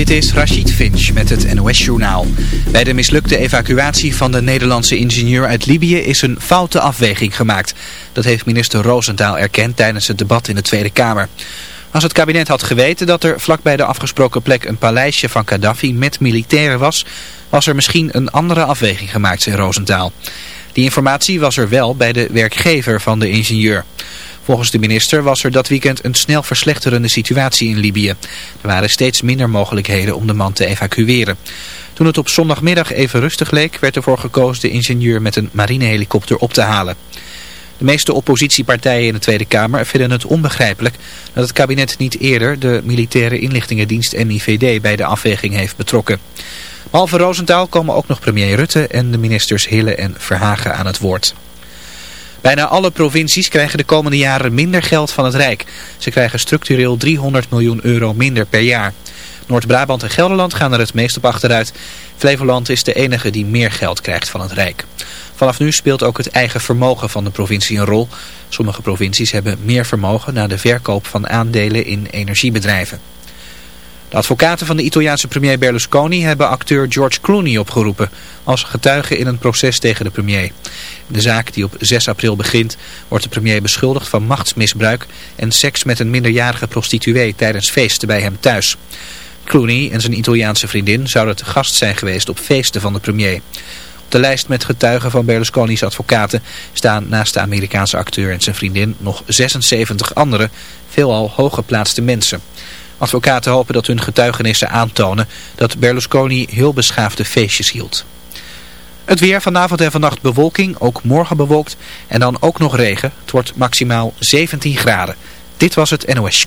Dit is Rachid Finch met het NOS-journaal. Bij de mislukte evacuatie van de Nederlandse ingenieur uit Libië is een foute afweging gemaakt. Dat heeft minister Roosentaal erkend tijdens het debat in de Tweede Kamer. Als het kabinet had geweten dat er vlakbij de afgesproken plek een paleisje van Gaddafi met militairen was, was er misschien een andere afweging gemaakt, zei Roosentaal. Die informatie was er wel bij de werkgever van de ingenieur. Volgens de minister was er dat weekend een snel verslechterende situatie in Libië. Er waren steeds minder mogelijkheden om de man te evacueren. Toen het op zondagmiddag even rustig leek, werd ervoor gekozen de ingenieur met een marinehelikopter op te halen. De meeste oppositiepartijen in de Tweede Kamer vinden het onbegrijpelijk dat het kabinet niet eerder de militaire inlichtingendienst MIVD bij de afweging heeft betrokken. Behalve Roosentaal komen ook nog premier Rutte en de ministers Hille en Verhagen aan het woord. Bijna alle provincies krijgen de komende jaren minder geld van het Rijk. Ze krijgen structureel 300 miljoen euro minder per jaar. Noord-Brabant en Gelderland gaan er het meest op achteruit. Flevoland is de enige die meer geld krijgt van het Rijk. Vanaf nu speelt ook het eigen vermogen van de provincie een rol. Sommige provincies hebben meer vermogen na de verkoop van aandelen in energiebedrijven. De advocaten van de Italiaanse premier Berlusconi hebben acteur George Clooney opgeroepen als getuige in een proces tegen de premier. In de zaak die op 6 april begint wordt de premier beschuldigd van machtsmisbruik en seks met een minderjarige prostituee tijdens feesten bij hem thuis. Clooney en zijn Italiaanse vriendin zouden te gast zijn geweest op feesten van de premier. Op de lijst met getuigen van Berlusconi's advocaten staan naast de Amerikaanse acteur en zijn vriendin nog 76 andere, veelal hooggeplaatste mensen. Advocaten hopen dat hun getuigenissen aantonen dat Berlusconi heel beschaafde feestjes hield. Het weer vanavond en vannacht bewolking, ook morgen bewolkt en dan ook nog regen. Het wordt maximaal 17 graden. Dit was het NOS.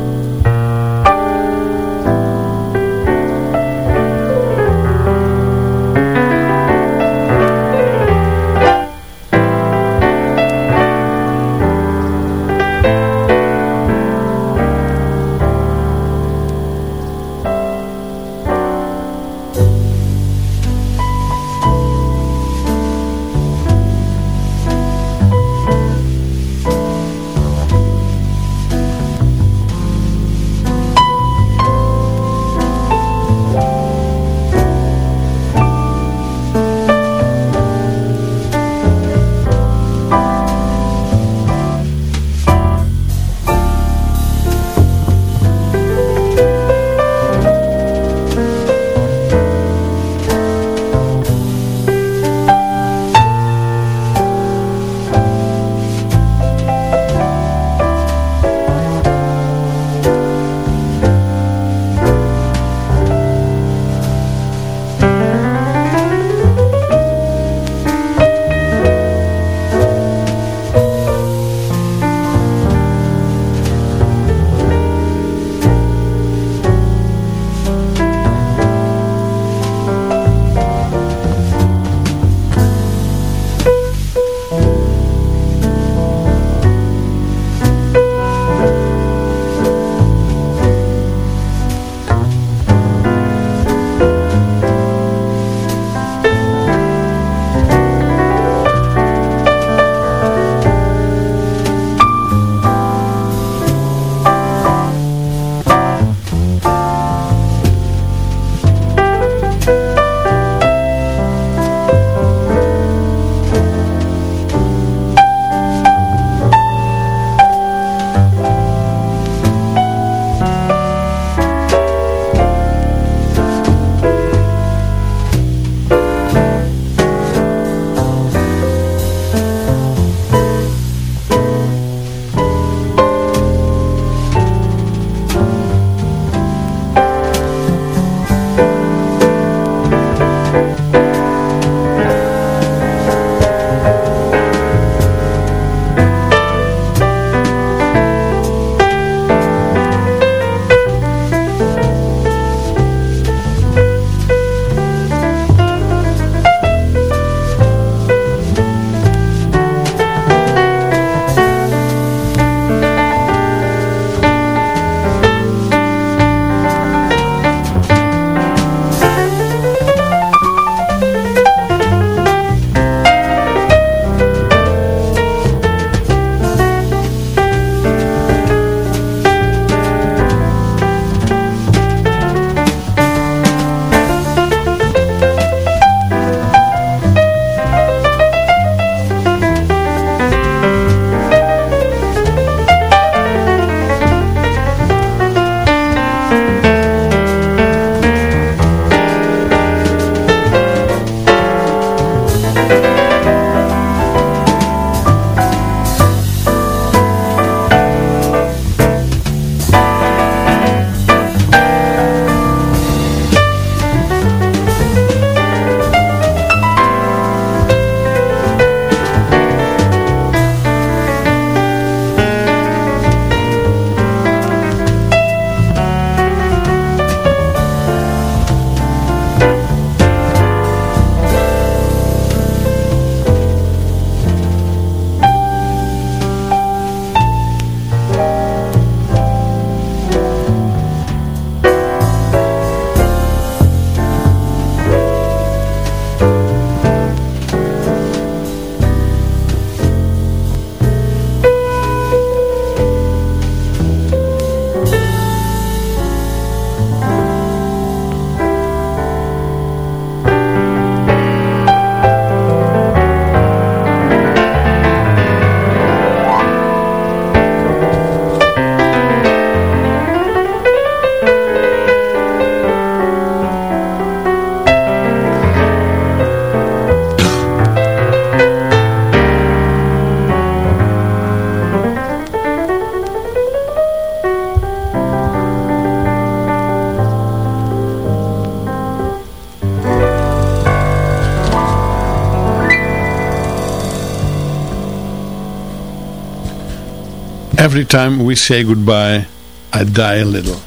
Every time we say goodbye, I die a little.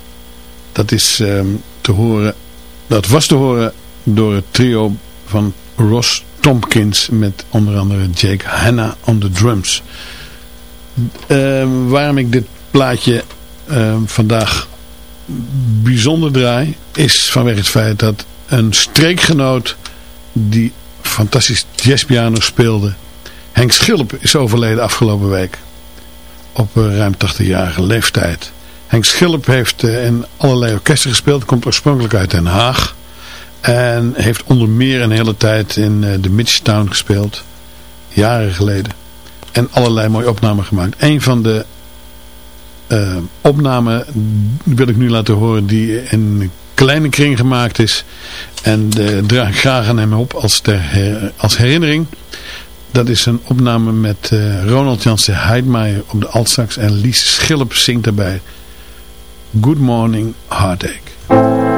Dat is ehm, te horen, dat was te horen door het trio van Ross Tompkins met onder andere Jake Hanna on the drums. Ehm, waarom ik dit plaatje ehm, vandaag bijzonder draai, is vanwege het feit dat een streekgenoot die fantastisch jazzpiano speelde, Henk Schilp is overleden afgelopen week op uh, ruim 80-jarige leeftijd. Henk Schilp heeft uh, in allerlei orkesten gespeeld, komt oorspronkelijk uit Den Haag. En heeft onder meer een hele tijd in uh, de Midgetown gespeeld, jaren geleden. En allerlei mooie opnamen gemaakt. Een van de opnamen wil ik nu laten horen die in een kleine kring gemaakt is. En draag ik graag aan hem op als, ter, als herinnering. Dat is een opname met uh, Ronald Jansen Heidmaier op de altsax en Lies Schilp zingt daarbij Good Morning Heartache.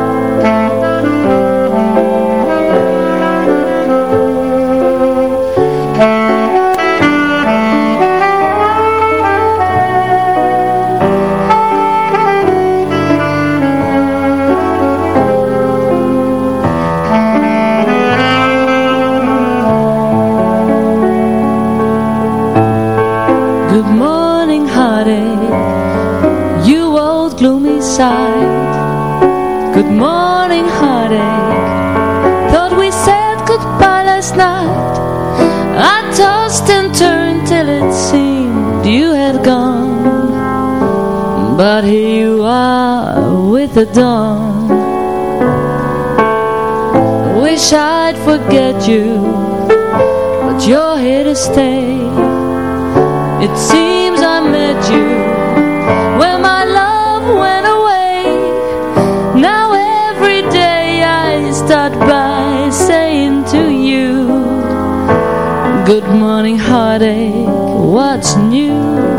Good morning, heartache. Thought we said goodbye last night. I tossed and turned till it seemed you had gone. But here you are with the dawn. I wish I'd forget you, but you're here to stay. It seems I met you Good morning heartache, what's new?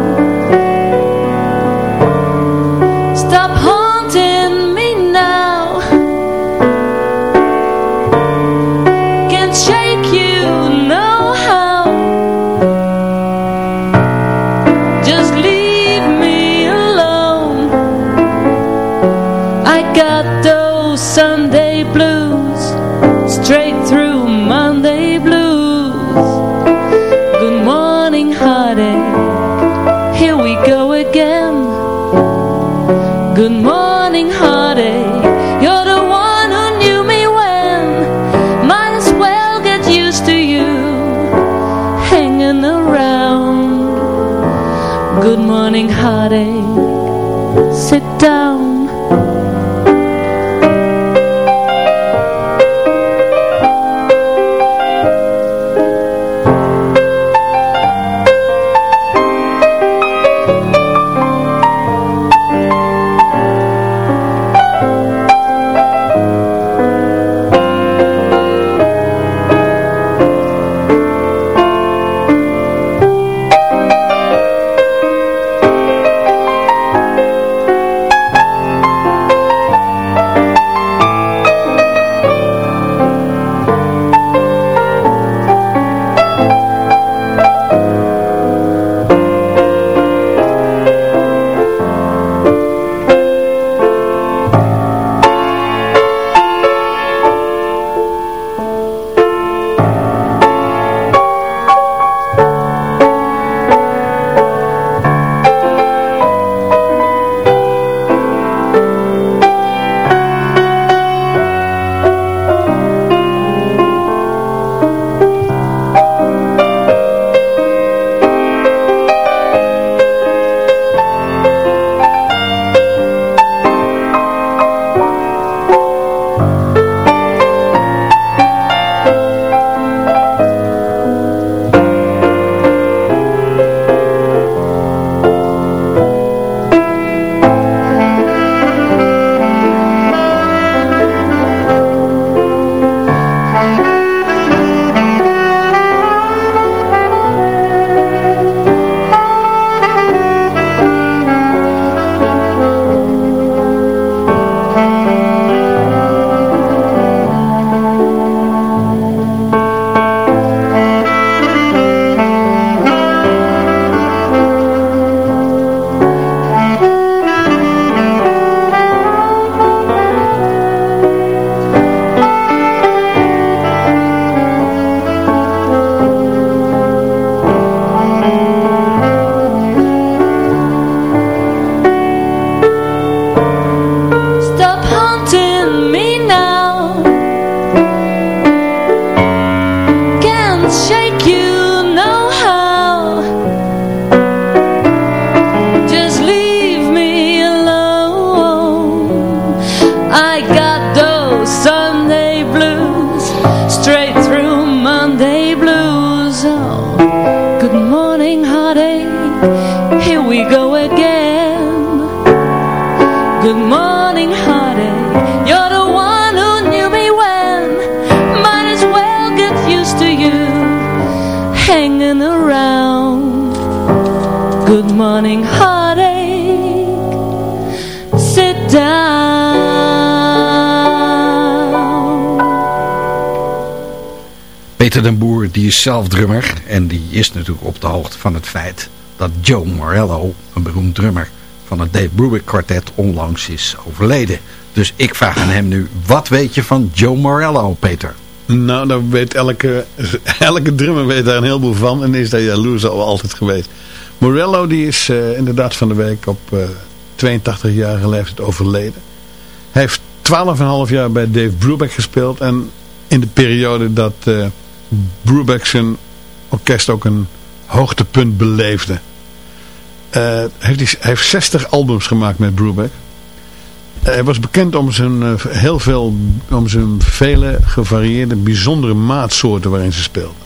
Hanging around. Good morning, heartache. Sit down. Peter den Boer, die is zelf drummer. En die is natuurlijk op de hoogte van het feit dat Joe Morello, een beroemd drummer van het Dave Brubeck kwartet, onlangs is overleden. Dus ik vraag aan hem nu, wat weet je van Joe Morello, Peter? Nou, daar weet elke, elke drummer weet daar een heleboel van. En is daar jaloers al altijd geweest. Morello die is eh, inderdaad van de week op uh, 82-jarige leeftijd overleden. Hij heeft 12,5 jaar bij Dave Brubeck gespeeld. En in de periode dat uh, Brubeck zijn orkest ook een hoogtepunt beleefde. Heeft hij, hij, heeft 60 albums gemaakt met Brubeck. Hij was bekend om zijn, uh, heel veel, om zijn vele gevarieerde, bijzondere maatsoorten waarin ze speelden.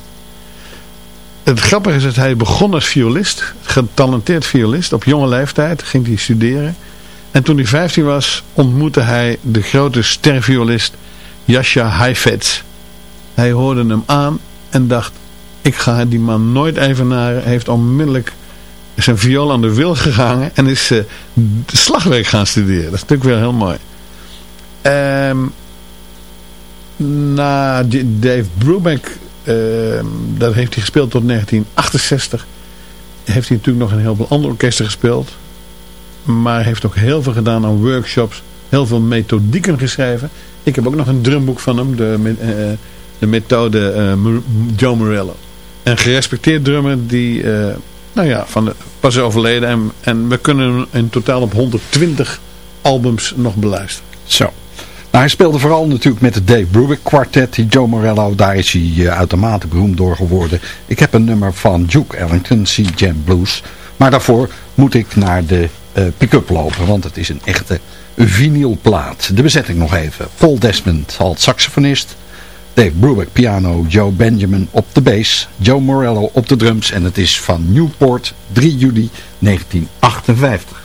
Het grappige is dat hij begon als violist, getalenteerd violist. Op jonge leeftijd ging hij studeren. En toen hij 15 was, ontmoette hij de grote sterviolist Jascha Heifetz. Hij hoorde hem aan en dacht, ik ga die man nooit evenaren. Hij heeft onmiddellijk zijn viool aan de wil gehangen en is uh, slagwerk gaan studeren. Dat is natuurlijk wel heel mooi. Um, na Dave Brubeck, uh, dat heeft hij gespeeld tot 1968. Heeft hij natuurlijk nog een heel veel andere orkesten gespeeld. Maar heeft ook heel veel gedaan aan workshops. Heel veel methodieken geschreven. Ik heb ook nog een drumboek van hem. De, uh, de methode uh, Joe Morello. Een gerespecteerd drummer die nou ja, van de, pas overleden. En, en we kunnen in totaal op 120 albums nog beluisteren. Zo. Nou, hij speelde vooral natuurlijk met het Dave Brubeck Quartet. Die Joe Morello, daar is hij uh, uitermate beroemd door geworden. Ik heb een nummer van Duke Ellington, Sea Jam Blues. Maar daarvoor moet ik naar de uh, pick-up lopen, want het is een echte vinylplaat. De bezetting nog even. Paul Desmond, alt saxofonist. Dave Brubeck piano, Joe Benjamin op de bass, Joe Morello op de drums en het is van Newport 3 juli 1958.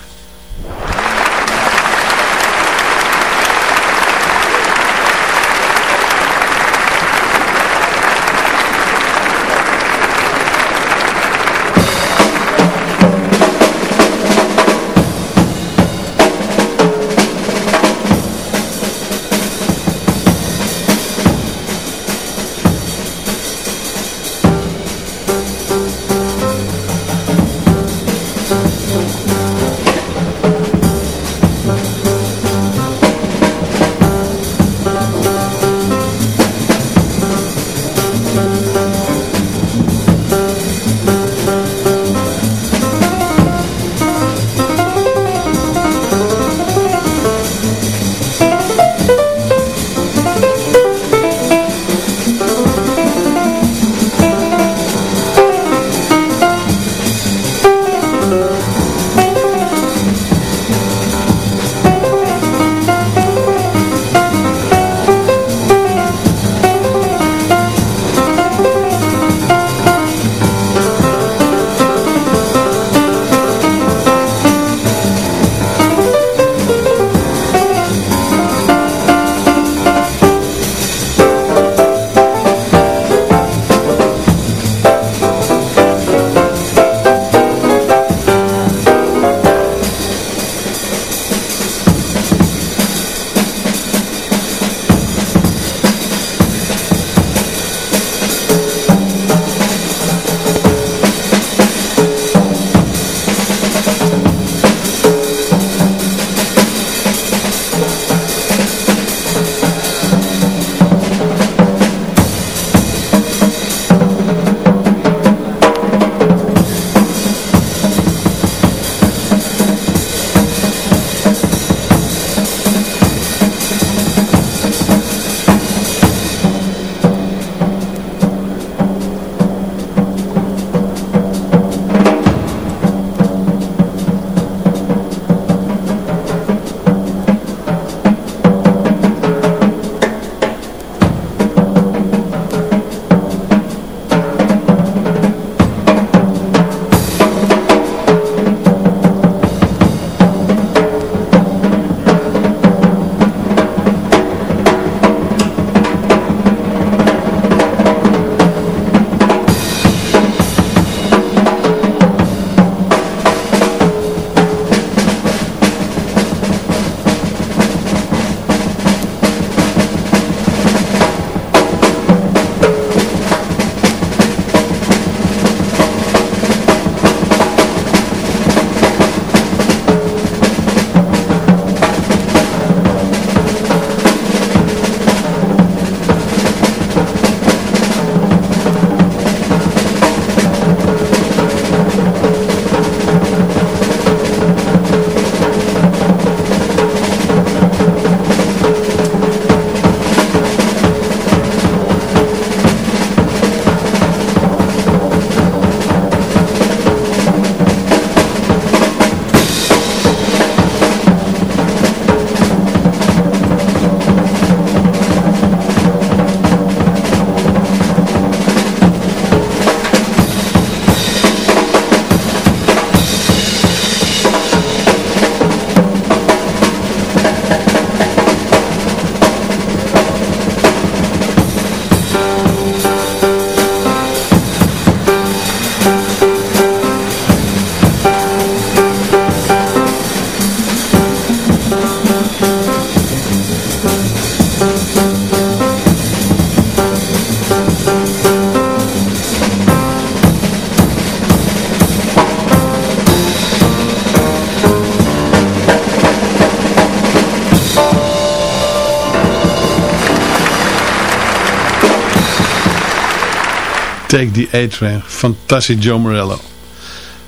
Take the A-Train. Fantastisch Joe Morello.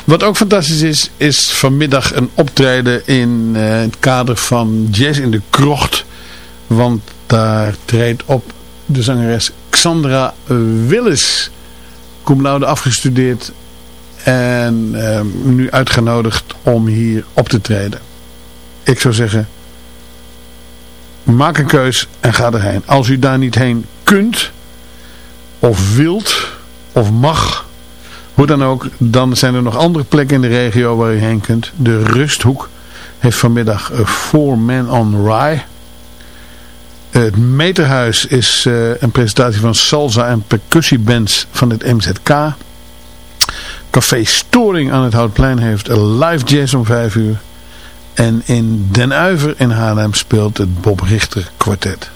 Wat ook fantastisch is, is vanmiddag een optreden in uh, het kader van Jazz in de Krocht. Want daar treedt op de zangeres Xandra Willis. Cum laude afgestudeerd en uh, nu uitgenodigd om hier op te treden. Ik zou zeggen, maak een keus en ga erheen. Als u daar niet heen kunt of wilt of mag, hoe dan ook, dan zijn er nog andere plekken in de regio waar je heen kunt. De Rusthoek heeft vanmiddag Four Men on Rye. Het Meterhuis is uh, een presentatie van salsa en percussiebands van het MZK. Café Storing aan het Houtplein heeft een live jazz om 5 uur. En in Den Uiver in Haarlem speelt het Bob Richter kwartet.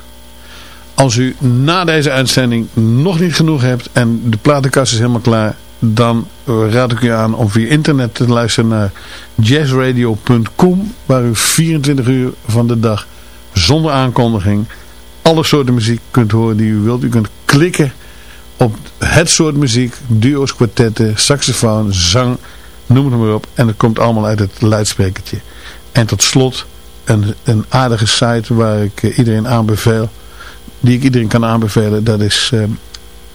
Als u na deze uitzending nog niet genoeg hebt en de platenkast is helemaal klaar, dan raad ik u aan om via internet te luisteren naar jazzradio.com, waar u 24 uur van de dag zonder aankondiging alle soorten muziek kunt horen die u wilt. U kunt klikken op het soort muziek, duo's, kwartetten, saxofoon, zang, noem het maar op. En het komt allemaal uit het luidsprekertje. En tot slot een, een aardige site waar ik uh, iedereen aanbeveel die ik iedereen kan aanbevelen. Dat is uh,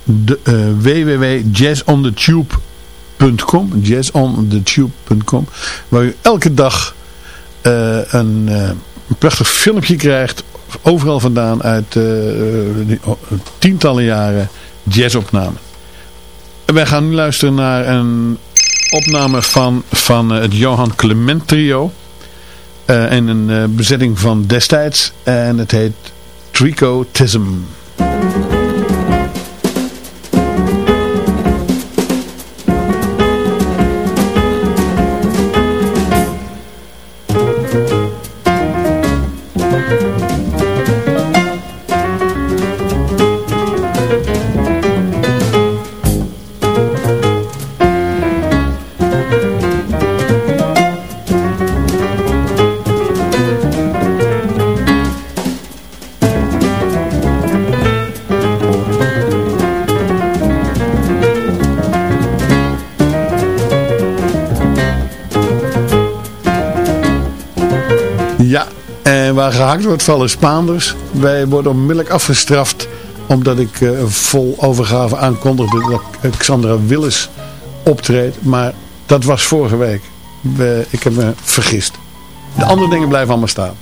de, uh, www.jazzonthetube.com jazzonthetube.com waar u elke dag uh, een, een, prachtig filmpje krijgt overal vandaan uit tientallen jaren jazzopnamen. En wij gaan nu luisteren naar een opname van, van het Johan Clement trio. en een bezetting van destijds. En het heet Tricotism. Waar gehakt wordt vallen Spaanders. Wij worden onmiddellijk afgestraft omdat ik uh, vol overgave aankondigde dat Xandra Willis optreedt. Maar dat was vorige week. We, ik heb me vergist. De andere dingen blijven allemaal staan.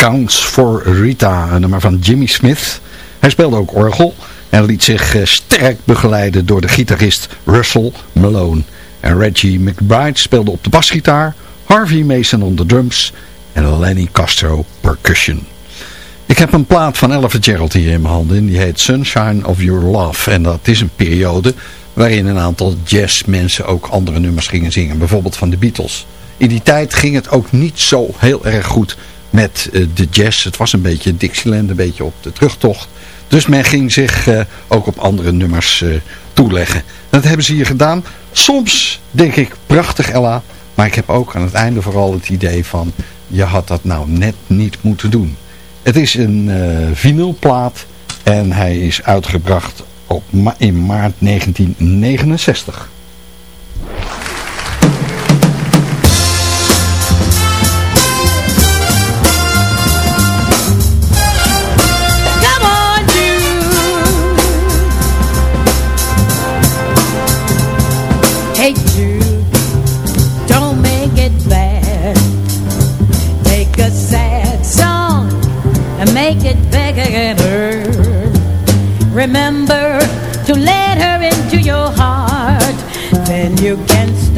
Counts for Rita, een nummer van Jimmy Smith. Hij speelde ook orgel en liet zich eh, sterk begeleiden door de gitarist Russell Malone. En Reggie McBride speelde op de basgitaar, Harvey Mason op de drums en Lenny Castro percussion. Ik heb een plaat van Ella Fitzgerald hier in mijn handen. Die heet Sunshine of Your Love. En dat is een periode waarin een aantal jazzmensen ook andere nummers gingen zingen. Bijvoorbeeld van de Beatles. In die tijd ging het ook niet zo heel erg goed met eh, de jazz. Het was een beetje Dixieland, een beetje op de terugtocht. Dus men ging zich uh, ook op andere nummers uh, toeleggen. Dat hebben ze hier gedaan. Soms denk ik prachtig Ella. Maar ik heb ook aan het einde vooral het idee van... je had dat nou net niet moeten doen. Het is een uh, vinylplaat. En hij is uitgebracht op in maart 1969. pretend you can't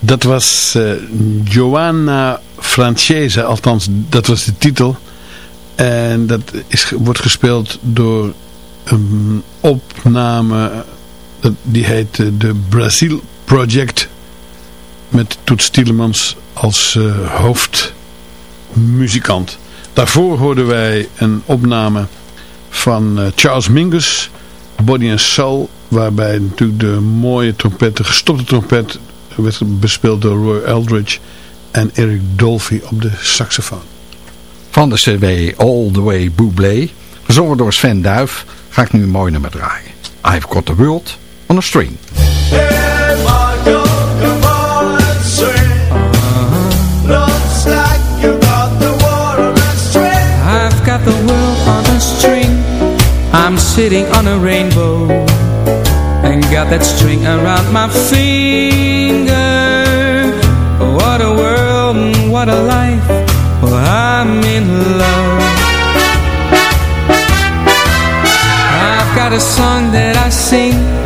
Dat was uh, Joanna Francese, althans dat was de titel. En dat is, wordt gespeeld door een opname, die heet de Brazil Project. Met Toets Tielemans als uh, hoofdmuzikant. Daarvoor hoorden wij een opname van uh, Charles Mingus, Body and Soul. Waarbij natuurlijk de mooie trompet, de gestopte trompet werd bespeeld door Roy Eldridge en Eric Dolphy op de saxofoon. Van de cd All The Way Bublé, gezongen door Sven Duif, ga ik nu een mooi nummer draaien. I've Got The World On A String. Got the world on a string. I'm sitting on a rainbow And got that string around my finger. What a world and what a life. Well, I'm in love. I've got a song that I sing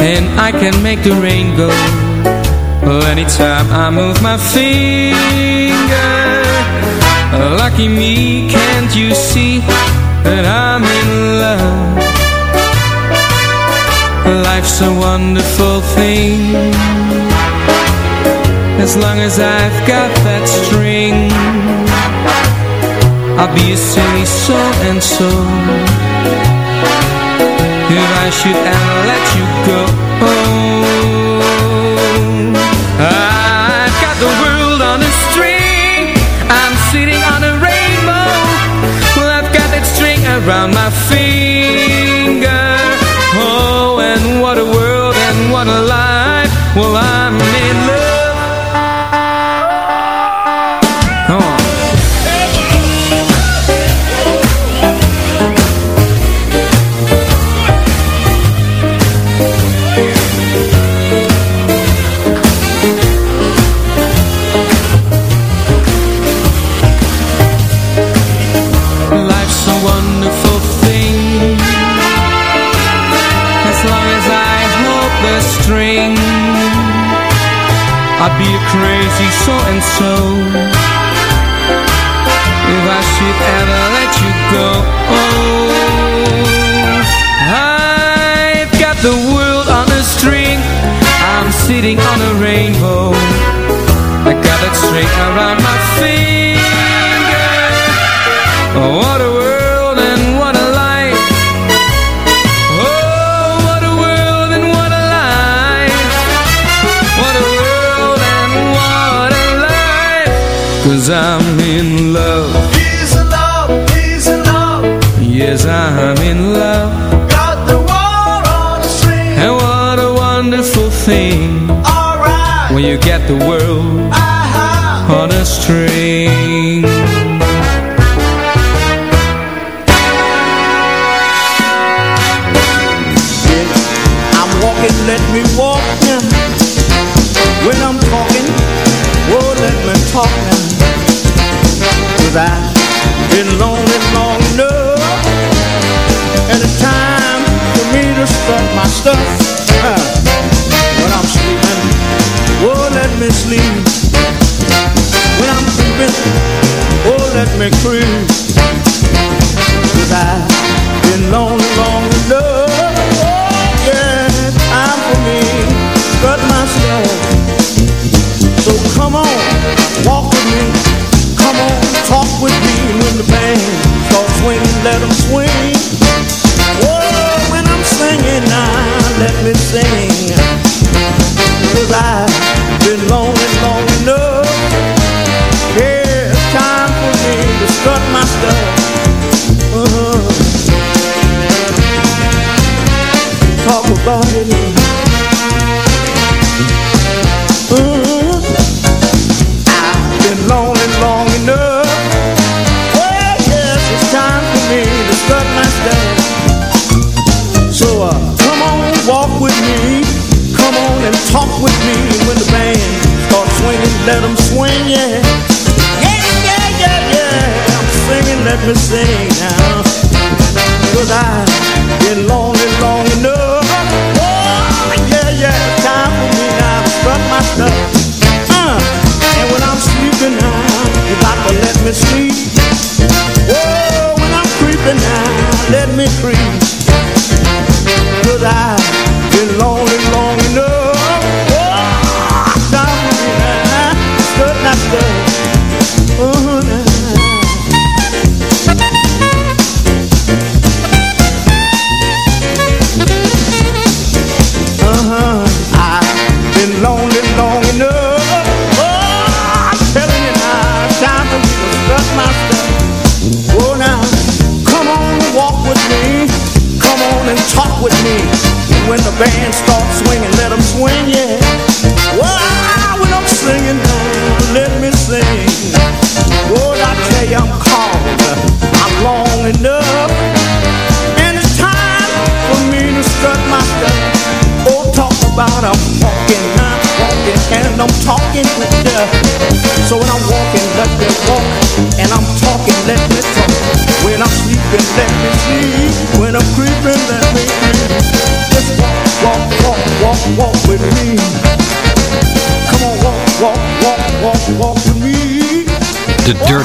And I can make the rain go. Anytime I move my finger Lucky me, can't you see That I'm in love? Life's a wonderful thing. As long as I've got that string I'll be a silly so and so If I should ever let you go. I've got the world on a string. I'm sitting on a rainbow. Well, I've got that string around my finger. Oh, and what a world and what a life. Well, I'm fancy so and so If I should ever let you go oh. I've got the world on a string. I'm sitting on a rainbow. I got it straight around my finger. Oh in love. He's in love, he's in love. Yes, I'm in love. Got the world on a string. And what a wonderful thing. Alright. When you get the world uh -huh. on a string.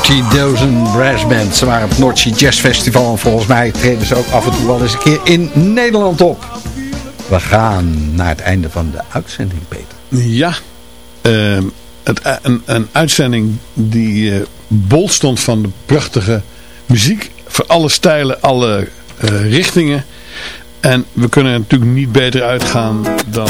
Nortje Dozen Brass Band. Ze waren op het Nortje Jazz Festival en volgens mij treden ze ook af en toe wel eens een keer in Nederland op. We gaan naar het einde van de uitzending, Peter. Ja, ehm, het, eh, een, een, uitzending die eh, bol stond van de prachtige muziek. Voor alle stijlen, alle eh, richtingen. En we kunnen natuurlijk niet beter uitgaan dan...